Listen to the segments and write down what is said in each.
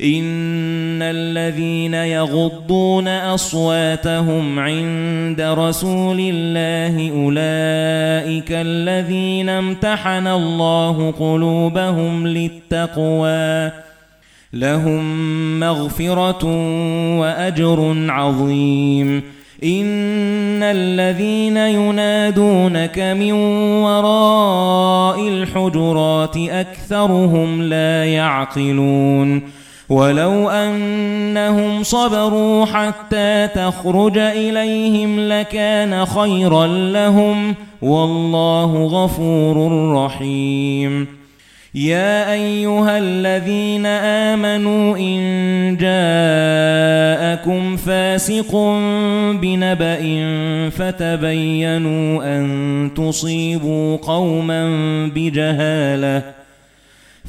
إِنَّ الَّذِينَ يَغُضُّونَ أَصْوَاتَهُمْ عِندَ رَسُولِ اللَّهِ أُولَئِكَ الَّذِينَ امْتَحَنَ اللَّهُ قُلُوبَهُمْ لِلتَّقْوَى لَهُم مَّغْفِرَةٌ وَأَجْرٌ عَظِيمٌ إِنَّ الَّذِينَ يُنَادُونَكَ مِن وَرَاءِ الْحُجُرَاتِ أَكْثَرُهُمْ لَا يَعْقِلُونَ وَلَوْ أَنَّهُمْ صَبَرُوا حَتَّى تَخْرُجَ إِلَيْهِمْ لَكَانَ خَيْرًا لَّهُمْ وَاللَّهُ غَفُورٌ رَّحِيمٌ. يَا أَيُّهَا الَّذِينَ آمَنُوا إِن جَاءَكُمْ فَاسِقٌ بِنَبَإٍ فَتَبَيَّنُوا أَن تُصِيبُوا قَوْمًا بِجَهَالَةٍ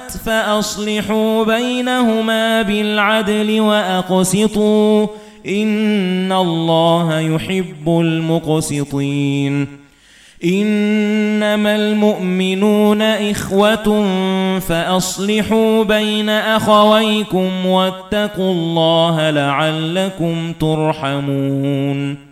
فَأَصْلِحُوا بَيْنَهُمَا بِالْعَدْلِ وَأَقْسِطُوا. إِنَّ اللَّهَ يُحِبُّ الْمُقْسِطِينَ. إِنَّمَا الْمُؤْمِنُونَ إِخْوَةٌ فَأَصْلِحُوا بَيْنَ أَخَوَيْكُمْ وَاتَّقُوا اللَّهَ لَعَلَّكُمْ تُرْحَمُونَ.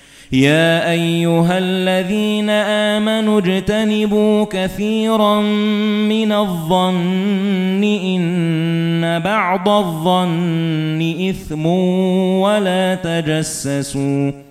يَا أَيُّهَا الَّذِينَ آمَنُوا اجْتَنِبُوا كَثِيرًا مِنَ الظَّنِّ إِنَّ بَعْضَ الظَّنِّ إِثْمٌ وَلَا تَجَسَّسُوا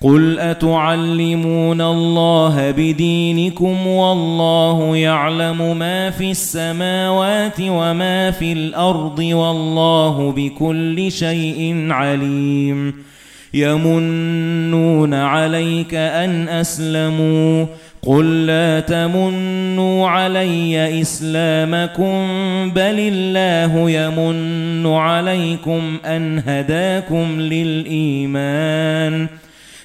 قُلْ أَتُعَلِّمُونَ اللَّهَ بِدِينِكُمْ وَاللَّهُ يَعْلَمُ مَا فِي السَّمَاوَاتِ وَمَا فِي الْأَرْضِ وَاللَّهُ بِكُلِّ شَيْءٍ عَلِيمٌ يَمُنُّونَ عَلَيْكَ أَنْ أَسْلَمُوا قُل لَّا تَمُنُّوا عَلَيَّ إِسْلَامَكُم بَلِ اللَّهُ يَمُنُّ عَلَيْكُمْ أَنْ هَدَاكُمْ لِلْإِيمَانِ